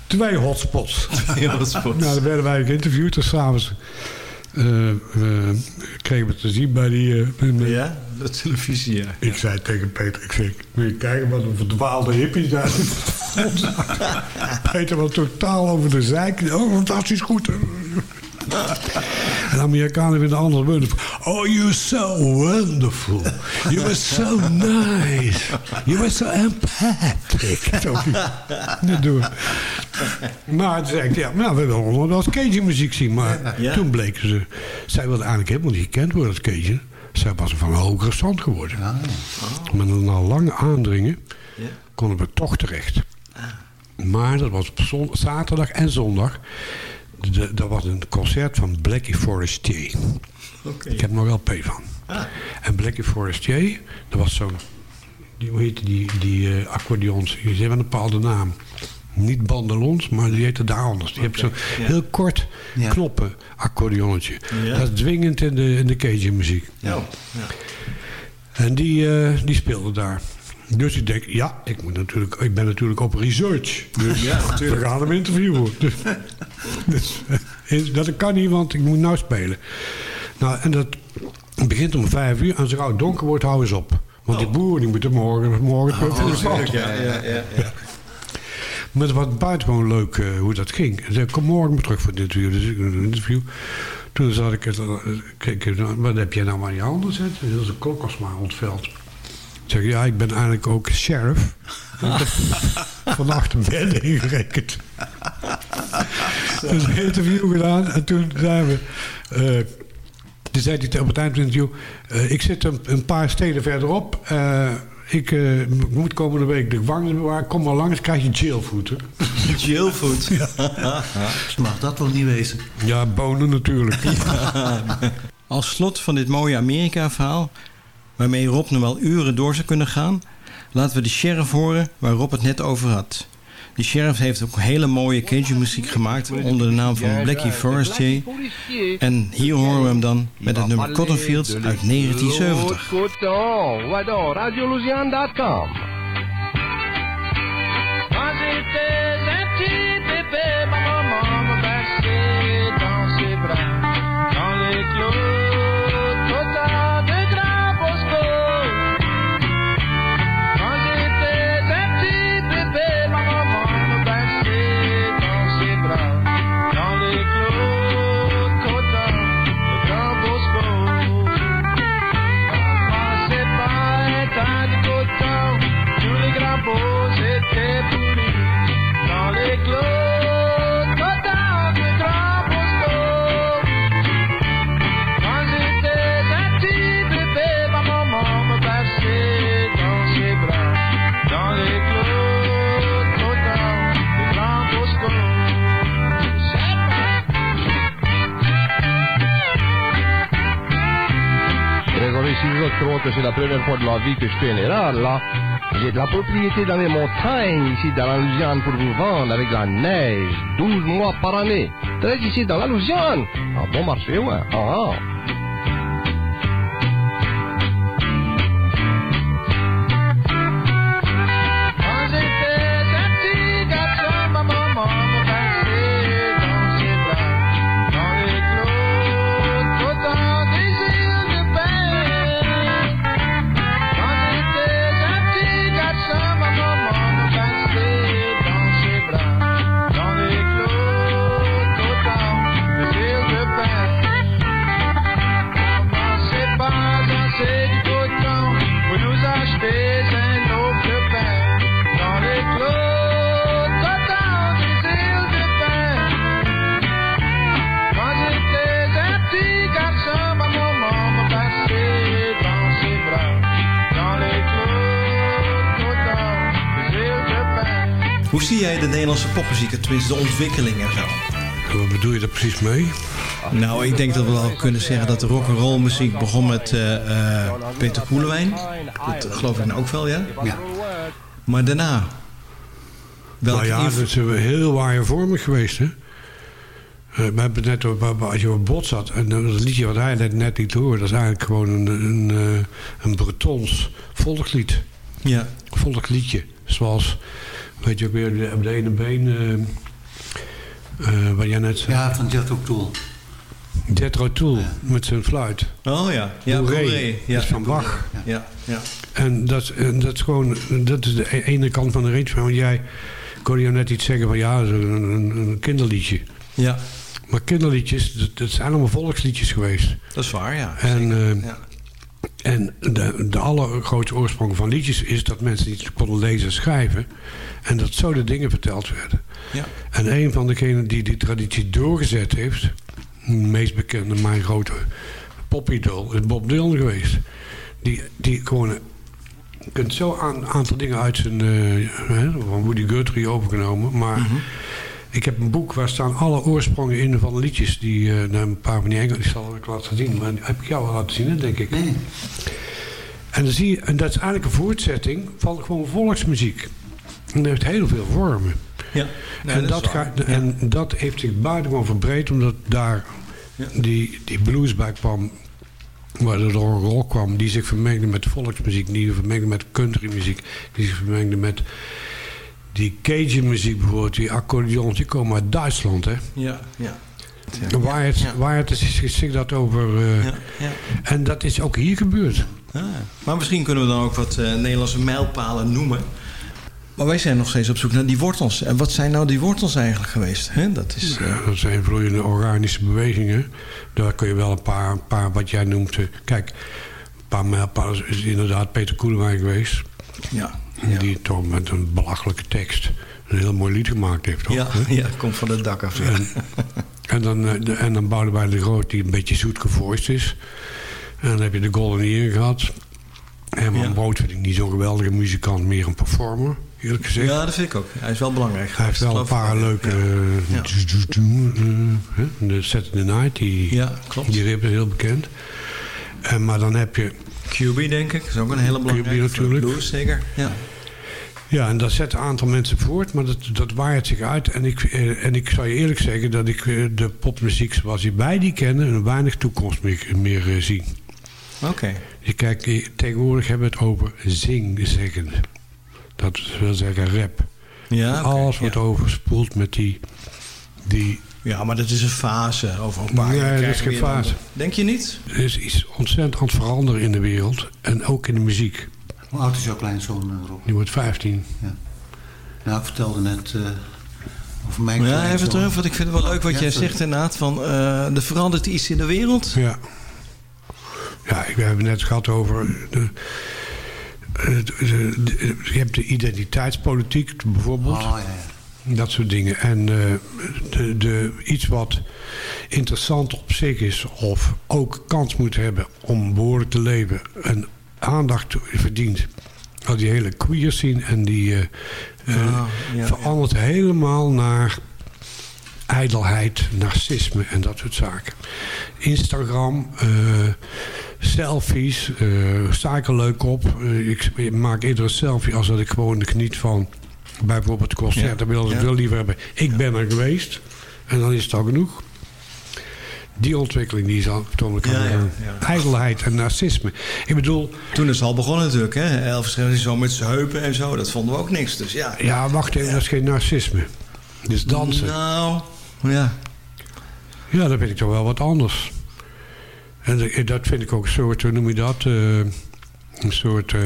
Twee hotspots. Heel sport. Nou, dan werden wij geïnterviewd. Dus s'avonds eh, kregen we te zien bij die... met- Ja, de televisie, ja. ik zei tegen Peter, ik zeg, moet je kijken wat een verdwaalde hippie daar Peter was totaal over de zijk. Oh, fantastisch goed. En de Amerikanen vinden anders wonderful. Oh, you're so wonderful. You were so nice. You were so empathic. Zo, dat doen we. Maar toen zei ik, ja, nou, we willen wel eens Cajun muziek zien. Maar Ja. toen bleken ze, zij wilde eigenlijk helemaal niet gekend worden als Cajun. Zij was van een hogere stand geworden. Maar na lang aandringen Ja. konden we toch terecht. Maar dat was op zaterdag en zondag. De- dat was een concert van Blackie Forestier. Ik heb er nog wel P van. En Blackie Forestier, dat was zo'n... Die, hoe heette die, die eh, accordeons? Die hebben een bepaalde naam. Niet bandelons, maar die heette daar anders. Die hebben zo'n ja. heel kort Ja. knoppen accordeonnetje. Ja. Dat is dwingend in de, in de Cajun muziek. Ja. ja. En die, eh, die speelde daar. Dus ik denk, ja, ik, moet natuurlijk, ik ben natuurlijk op research. Dus Ja, we gaan hem interviewen. Dus, dus, eh, dat kan niet, want ik moet nou spelen. Nou, en dat begint om vijf uur. En als het donker wordt, houden ze op. Want die boeren die moeten morgen, morgen Oh, voor de stad. ja, ja, ja, ja. Maar het was buitengewoon leuk eh, hoe dat ging. Ze zei, kom morgen maar terug voor dit interview. Dus ik doe een interview. Toen zat ik, het, eh, kijk, eh, wat heb jij nou maar in je handen zitten? Dat is een klok was Ik zeg, ja, ik ben eigenlijk ook sheriff. Vannacht een bed ingerekend. dus een interview gedaan. En toen zijn we... eh, toen zei hij op het eind van het interview... eh, ik zit een, een paar steden verderop. eh, ik moet komende week de gevangenis bewaren. Kom maar langs, krijg je jailfood. hè. Jailfood. Mag dat wel niet wezen? Ja, bonen natuurlijk. Als slot van dit mooie Amerika-verhaal, waarmee Rob nog wel uren door zou kunnen gaan, laten we de sheriff horen waar Rob het net over had. Die sheriff heeft ook hele mooie Cajun muziek gemaakt onder de naam van Blackie Forestier. En hier horen we hem dan met het nummer Cottonfields uit 1970. Coton, Silva croit que c'est la première fois de ma vie que je fais une erreur, là. J'ai de la propriété dans les montagnes, ici dans la Louisiane, pour vous vendre avec la neige, 12 mois par année. Très ici dans la Louisiane. Un bon marché, ouais. Ah, ah. Tenminste de ontwikkeling en zo? Wat bedoel je daar precies mee? Nou, ik denk dat we wel kunnen zeggen dat de rock'n'roll muziek begon met eh, Peter Koelewijn. Dat geloof ik nou ook wel, ja? Ja. Maar daarna? Welke nou ja, dat is heel waarvormig geweest, hè? Eh, we hebben net als je op bot zat, en dat liedje wat hij net, net liet horen, dat is eigenlijk gewoon een, een, een Bretons volkslied. Ja. Volksliedje. Zoals, weet je ook weer, op de ene been, eh, eh, wat jij net zei. Ja, van Jethro Tull. Jethro Tull, met zijn fluit. Oh ja, ja. Bourré. Ja. Dat is van Bach. Ja, ja. En dat, en dat is gewoon, dat is de e- ene kant van de range. Want jij, hoorde jou net iets zeggen van ja, een, een, kinderliedje. Ja. Maar kinderliedjes, dat, dat zijn allemaal volksliedjes geweest. Dat is waar, ja. En, eh, Ja. En de, de allergrootste oorsprong van liedjes is dat mensen niet konden lezen en schrijven. En dat zo de dingen verteld werden. Ja. En een van degenen die die traditie doorgezet heeft, de meest bekende, mijn grote popidool, is Bob Dylan geweest. Die, die gewoon, je kunt zo een aantal dingen uit zijn, eh, van Woody Guthrie overgenomen, maar Ik heb een boek waar staan alle oorsprongen in van de liedjes. Die, eh, nou, een paar van die Engels, die zal ik laten zien. Maar die heb ik jou al laten zien, hè, denk ik. Nee. En, dan zie je, en dat is eigenlijk een voortzetting van gewoon volksmuziek. En dat heeft heel veel vormen. Ja, en, dat dat is waar. gaat, en dat heeft zich buitengewoon verbreed, omdat daar die, die blues bij kwam, waar er door een rol kwam, die zich vermengde met volksmuziek, die zich vermengde met countrymuziek, die zich vermengde met die Cajun muziek bijvoorbeeld, die accordeons, die komen uit Duitsland, hè. Ja, ja. Waar het, waar het is, zich dat over... eh, ja. En dat is ook hier gebeurd. Ah, maar misschien kunnen we dan ook wat eh, Nederlandse mijlpalen noemen. Maar wij zijn nog steeds op zoek naar die wortels. En wat zijn nou die wortels eigenlijk geweest? Dat is, eh, Ja, dat zijn vloeiende organische bewegingen. Daar kun je wel een paar, een paar wat jij noemt... kijk, een paar mijlpalen is inderdaad Peter Koelewijn geweest. Ja, Die toch met een belachelijke tekst een heel mooi lied gemaakt heeft. Toch? ja, ja, komt van het dak af. En, en, dan, eh, de, en dan Boudewijn de Groot die een beetje zoet gevoiced is. En dan heb je de Golden Ear gehad. Herman Ja. Brood vind ik niet zo'n geweldige muzikant, meer een performer, eerlijk gezegd. ja, dat vind ik ook. Hij is wel belangrijk. Hij heeft wel een paar leuke... Ja. eh, hè, De Saturday Night, die, Ja, klopt. die rip is heel bekend. En, maar dan heb je... QB, denk ik. is ook een hele belangrijke. QB natuurlijk. Blues, zeker. Ja. Ja, en dat zet een aantal mensen voort, maar dat, dat waait zich uit. En ik, eh, en ik zou je eerlijk zeggen dat ik eh, de popmuziek zoals wij die kennen... een weinig toekomst meer, meer eh, zie. Oké. Je kijkt, tegenwoordig hebben we het over zing-zeggen. Dat wil zeggen rap. Ja, oké, Alles wordt ja. overspoeld met die... die Ja, maar dat is een fase. Over een paar Nee, jaar dat is geen een fase. Denk je niet? er is iets ontzettend aan het veranderen in de wereld. En ook in de muziek. Hoe oud is jouw kleinzoon, eh, Rob? Die wordt 15. Nou, ik vertelde net eh, over mijn Ja, kleinzoon. even terug, want ik vind het wel leuk wat Ja, jij sorry. zegt inderdaad. Van, eh, er verandert iets in de wereld. Ja. Ja, ik- we hebben het net gehad over... De, de- de- de- je hebt de identiteitspolitiek bijvoorbeeld. Oh, ja, ja. Dat soort dingen. En eh, de, de, iets wat interessant op zich is... of ook kans moet hebben om behoorlijk te leven... en aandacht verdient... al die hele queer scene en die... eh, eh, Ah, ja, verandert helemaal naar ijdelheid, narcisme en dat soort zaken. Instagram, selfies, eh sta ik er leuk op. Ik maak eerder een selfie als dat ik gewoon geniet van bijvoorbeeld het concert. Ja. Dan wil ik Ja. veel liever hebben. Ik ben er geweest en dan is het al genoeg. Die ontwikkeling die is al toonlijk Ja. Ijdelheid en narcisme. Ik bedoel, Toen is het al begonnen natuurlijk. Hè? Elvis Presley zo met zijn heupen en zo. Dat vonden we ook niks. Dus ja. ja wacht even, dat is geen narcisme. Is dansen. Nou, ja. Ja, dat vind ik toch wel wat anders. En dat vind ik ook een soort, hoe noem je dat? eh, een soort eh,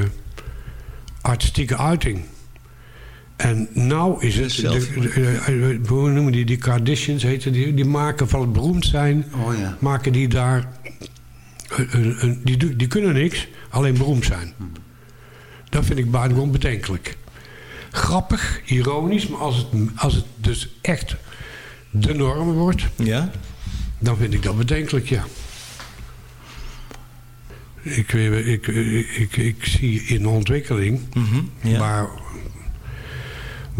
artistieke uiting. En nou is het, de, de- eh, hoe noemen die, die Kardashians heten die, die maken van het beroemd zijn, Oh ja. maken die daar, een, een, een- die, die kunnen niks, alleen beroemd zijn. Dat vind ik buitengewoon bedenkelijk. Grappig, ironisch, maar als het, als het dus echt de norm wordt, Ja? dan vind ik dat bedenkelijk, ja. Ik, ik, ik, ik, ik zie in de ontwikkeling Mhm, ja. waar,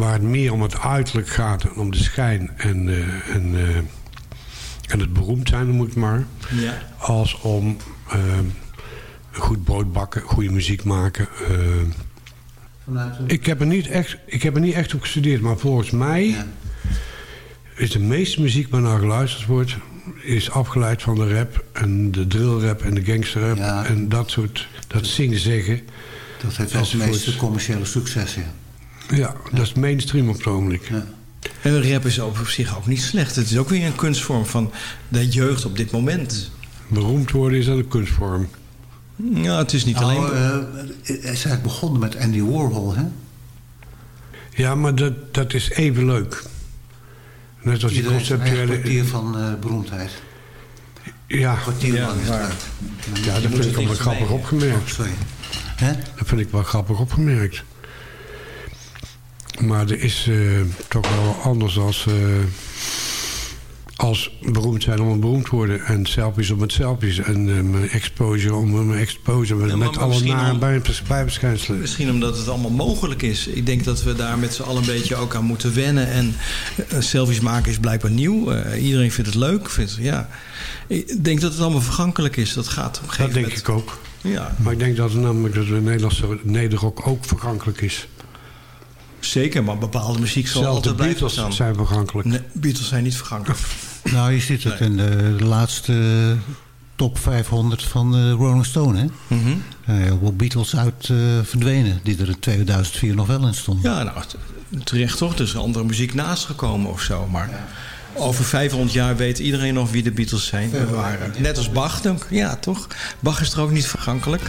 waar het meer om het uiterlijk gaat en om de schijn en, eh, en, eh, en het beroemd zijn, noem ik maar, Ja. als om eh, goed brood bakken, goede muziek maken. ik, heb er niet echt, ik heb er niet echt op gestudeerd, maar volgens mij Ja. is de meeste muziek waar naar geluisterd wordt... is afgeleid van de rap en de drillrap en de gangsterrap... Ja. en dat soort, dat zingen zeggen. Dat heeft wel meeste commerciële succes, ja. Dat is mainstream op het ogenblik. ja. En rap is op zich ook niet slecht. Het is ook weer een kunstvorm van de jeugd op dit moment. Beroemd worden is dat een kunstvorm. Ja, het is niet Nou, alleen... eh, het is eigenlijk begonnen met Andy Warhol, hè? Ja, maar dat, dat is even leuk. Net als die Iedereen conceptuele... kwartier van eh, beroemdheid. Ja, Kwartier Ja, uit. ja, dat moet vind ik wel grappig? Oh, opgemerkt. sorry. Hè? Dat vind ik wel grappig opgemerkt. Maar er is eh, toch wel anders als, eh, als beroemd zijn om beroemd te worden. En selfies om het selfies. En eh, mijn exposure om mijn exposure. Met, Ja, met alle nare bij- bijverschijnselen. Misschien omdat het allemaal mogelijk is. Ik denk dat we daar met z'n allen een beetje ook aan moeten wennen. En selfies maken is blijkbaar nieuw. Iedereen vindt het leuk. Vindt, ja. Ik denk dat het allemaal vergankelijk is. Dat gaat op een Dat gegeven denk moment. ik ook. Ja. Maar ik denk dat, namelijk dat de Nederlandse nederrock ook vergankelijk is. Zeker, maar bepaalde muziek zal altijd blijven Beatles bestaan. zijn vergankelijk. Nee, Beatles zijn niet vergankelijk. Nou, je ziet het in de, de laatste top 500 van de Rolling Stone. Hè? Mhm. Eh, heel veel Beatles uit eh, verdwenen, die er in 2004 nog wel in stonden. Ja, nou, terecht toch. Er is andere muziek naast gekomen of zo. Maar over 500 jaar weet iedereen nog wie de Beatles zijn. Waren. Net als Bach, denk ik. Ja, toch? Bach is er ook niet vergankelijk.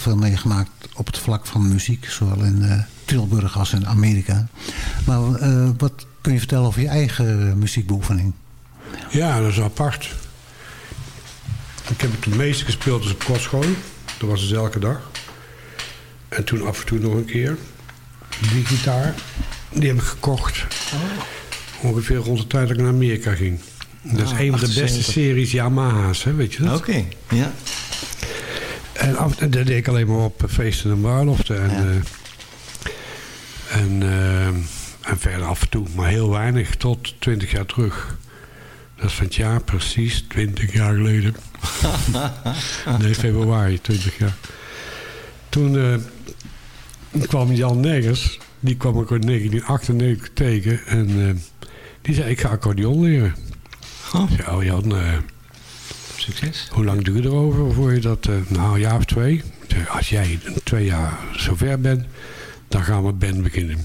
Veel meegemaakt op het vlak van muziek, zowel in eh, Tilburg als in Amerika. Maar eh, wat kun je vertellen over je eigen muziekbeoefening? Ja, dat is apart. Ik heb het meeste gespeeld dus op kostschool. Dat was dus elke dag. En toen af en toe nog een keer. Die gitaar, die heb ik gekocht. Ongeveer rond de tijd dat ik naar Amerika ging. Dat is Ah, een van de beste 78. series Yamaha's, hè, weet je dat? Oké, ja. En af, dat deed ik alleen maar op feesten en bruiloften. En, eh, en, eh, en verder af en toe, maar heel weinig, tot 20 jaar terug. Dat is van het jaar precies, 20 jaar geleden. nee, februari, 20 jaar. Toen eh, kwam Jan Negers, die kwam ik in 1998 tegen. En die zei, ik ga accordeon leren. Oh. Ik zei, oh Jan, Succes. hoe lang duurde het erover voor je dat... eh, nou, een jaar of twee. Zei, Als jij in twee jaar zover bent, dan gaan we band beginnen.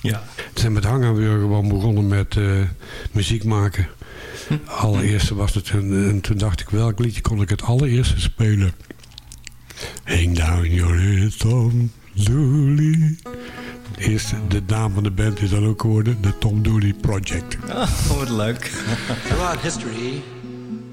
Ja. Toen zijn we met Hangenburger gewoon begonnen met eh, muziek maken. Allereerste was het, en, en toen dacht ik, welk liedje kon ik het allereerste spelen? Hang down your head, Tom Dooley. De naam van de band is dan ook geworden de Tom Dooley Project. Oh, wat leuk. Throughout history,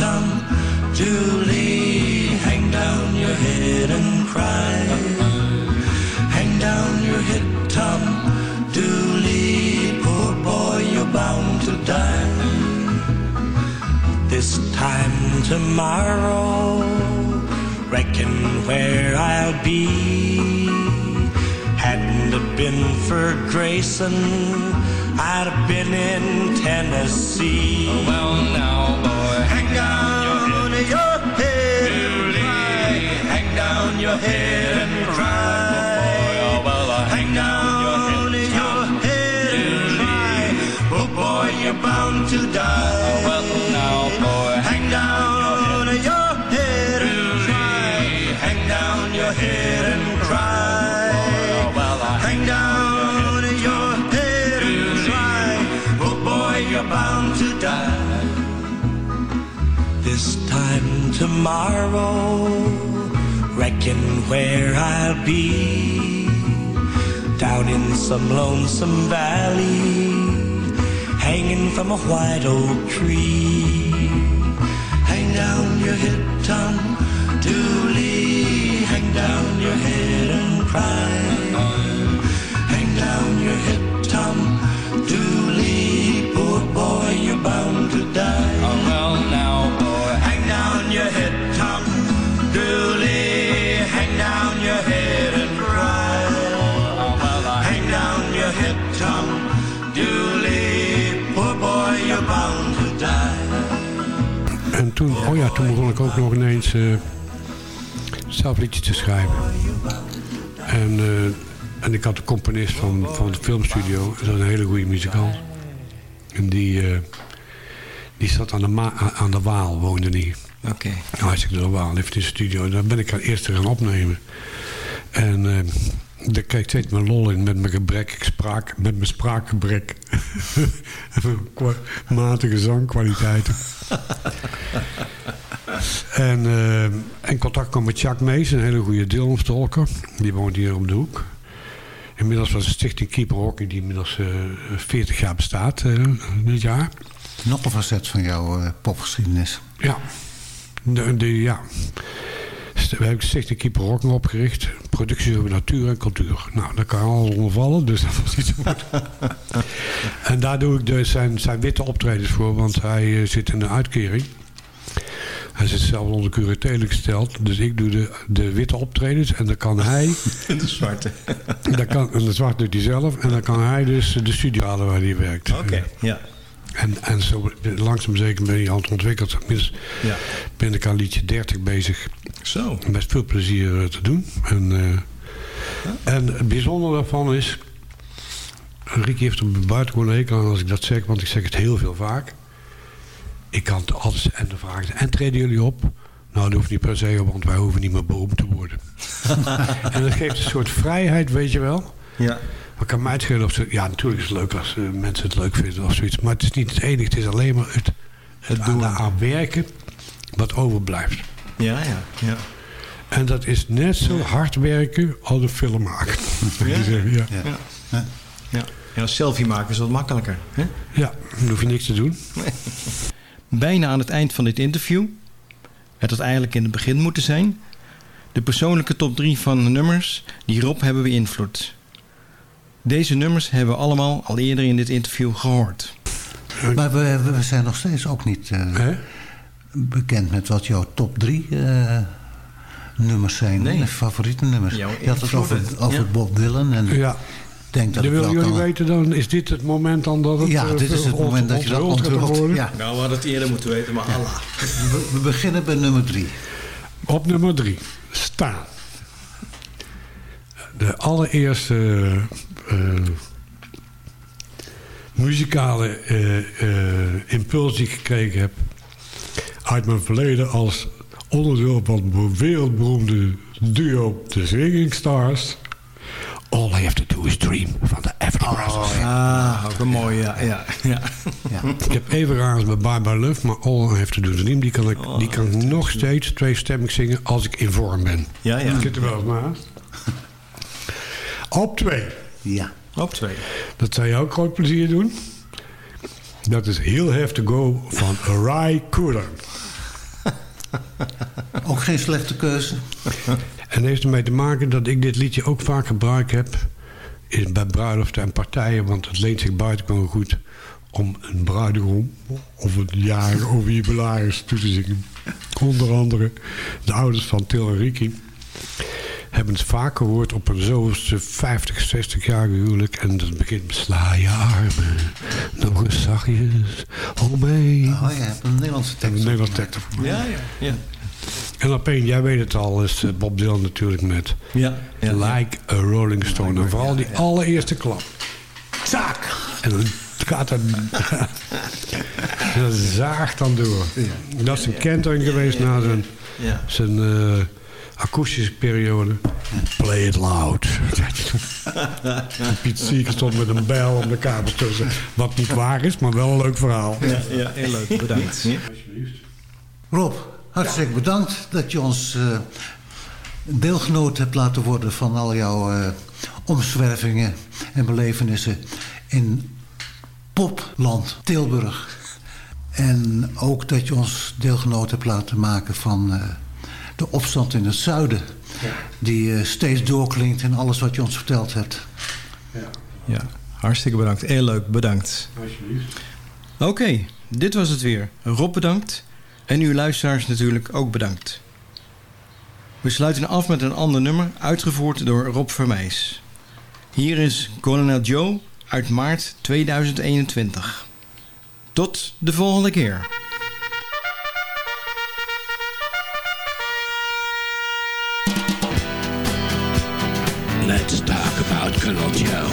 Tom Dooley. Hang down your head and cry. Hang down your head, Tom Dooley. Poor boy, you're bound to die. This time tomorrow, reckon where I'll be. Hadn't it been for Grayson, I'd have been in Tennessee. well, now, boy, hang down your head, your head and cry. Hang down your head and cry. Oh, boy. well, hang down your head, your head and cry. Oh boy, you're bound to die. well, tomorrow, reckon where I'll be. Down in some lonesome valley, hanging from a white oak tree. Hang down your head, Tom Dooley. Hang down your head and cry. Hang down your head, Tom Dooley. Poor boy, you're bound to die. En toen, oh ja, toen begon ik ook nog ineens eh, uh, zelf liedjes te schrijven. En, eh, en ik had de componist van, van de filmstudio, dat is een hele goede muzikant. En die, eh, die zat aan de, aan de Waal, woonde niet. Oké. Okay. Nou, hartstikke de Waal, heeft in de studio. Daar ben ik aan eerst gaan opnemen. En daar ik steeds mijn lol in met mijn gebrek. Ik spraak, met mijn spraakgebrek. en mijn matige zangkwaliteiten. en eh, in contact kwam met Jacques Mees, een hele goede Dylan-stalker. Die woont hier om de hoek. Inmiddels was de stichting Keeper Hockey, die inmiddels eh 40 jaar bestaat eh, dit jaar. Nog een facet van jouw eh, popgeschiedenis. Ja. De, de, ja. We hebben Stichting Keeper Rocken opgericht. Productie over natuur en cultuur. Nou, daar kan alles onder vallen, dus dat was niet zo goed. en daar doe ik dus zijn, zijn witte optredens voor, want hij eh, zit in de uitkering. Hij zit zelf onder curatele gesteld, dus ik doe de, de witte optredens en dan kan hij... De zwarte. dan kan, en de zwart doet hij zelf en dan kan hij dus de studio halen waar hij werkt. Oké, ja. En, en zo langzaam zeker ben je het ontwikkeld. Ja. ben ik aan liedje 30 bezig. Zo. Met veel plezier eh, te doen. En, eh, en het bijzondere daarvan is... Ricky heeft er een buitengewoon hekel aan als ik dat zeg, want ik zeg het heel veel vaak. Ik kan het altijd en de vraag is, en treden jullie op? Nou, dat hoeft niet per se, want wij hoeven niet meer beroemd te worden. en dat geeft een soort vrijheid, weet je wel. Ja. Maar kan mij het schelen of ze... Ja, natuurlijk is het leuk als eh, mensen het leuk vinden of zoiets. Maar het is niet het enige. Het is alleen maar het, het aan, aan werken wat overblijft. Ja, ja, ja. En dat is net zo hard werken als een film maken. Ja. ja. Ja. Ja. Ja. Ja, selfie maken is wat makkelijker. Hè? ja, dan hoef je niks te doen. Bijna aan het eind van dit interview. Het had eigenlijk in het begin moeten zijn. De persoonlijke top 3 van de nummers die Rob hebben beïnvloed. Deze nummers hebben we allemaal al eerder in dit interview gehoord. Maar we, we zijn nog steeds ook niet eh, bekend met wat jouw top drie eh, nummers zijn. Nee. Favoriete nummers. Jouw Je had het over, invloeden. over Ja. Bob Dylan. En Ja. ik denk dat wel jullie kan... weten, dan is dit het moment dan dat het... Ja, eh, dit is het ont- moment dat je dat onthult. Ja. Nou, we hadden het eerder moeten weten, maar Allah. We, we beginnen bij nummer drie. Op nummer drie staan. De allereerste muzikale eh, eh, impuls die ik gekregen heb uit mijn verleden als onderdeel van het wereldberoemde duo The Singing Stars. All I have to do is dream van de Everly Brothers. Ah, ook een mooie, ja. ja, ja. Ik heb even raars bij Bye Bye Love, maar All I Have To Do Is Dream, die kan ik, die kan ik nog steeds tweestemmig zingen als ik in vorm ben. Ja, ja. Ik zit er wel eens naast. Op twee. Ja. Op twee. Dat zou je ook groot plezier doen. Dat is He'll Have To Go van Rai Cooler. Ook geen slechte keuze. En heeft ermee te maken dat ik dit liedje ook vaak gebruikt heb... Is bij bruiloften en partijen, want het leent zich buitengewoon goed... om een bruidegom of een jarige of jubilaris toe te zingen. Onder andere de ouders van Til en Ricky... hebben het vaak gehoord op een zoveelste 50, 60 jaar huwelijk. En dat begint met sla je armen, nog eens zachtjes omheen. Oh, je hebt een Nederlandse tekst. Een Nederlandse tekst. Ja, ja, ja. En één, jij weet het al, is eh, Bob Dylan natuurlijk met Ja, ja, Like a Rolling Stone. En vooral die allereerste klap. Zaak! En dan gaat dat... dat zaagt dan door. Dat is een kentering geweest na zijn, Ja. zijn eh, akoestische periode. Play it loud. En Piet Sieker stond met een bijl om de kabels tussen. Wat niet waar is, maar wel een leuk verhaal. Ja, ja, heel leuk. Bedankt. Rob, hartstikke bedankt dat je ons eh, deelgenoot hebt laten worden van al jouw eh, omzwervingen en belevenissen in popland Tilburg. En ook dat je ons deelgenoot hebt laten maken van eh, de opstand in het zuiden. Die eh, steeds doorklinkt in alles wat je ons verteld hebt. Ja, hartstikke bedankt. Heel leuk, bedankt. Alsjeblieft. Oké, dit was het weer. Rob bedankt. En uw luisteraars natuurlijk ook bedankt. We sluiten af met een ander nummer, uitgevoerd door Rob Vermeijs. Hier is Colonel Joe uit maart 2021. Tot de volgende keer. Let's talk about Colonel Joe.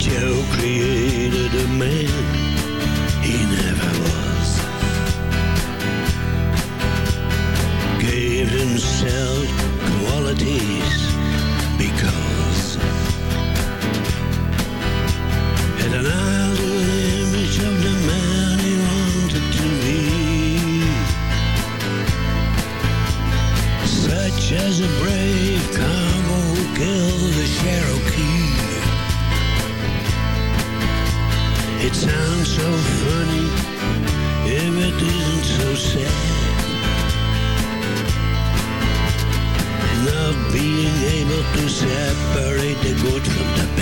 Joe created a man he never was. Gave himself qualities because had an idle so funny if it isn't so sad. Not being able to separate the good from the bad.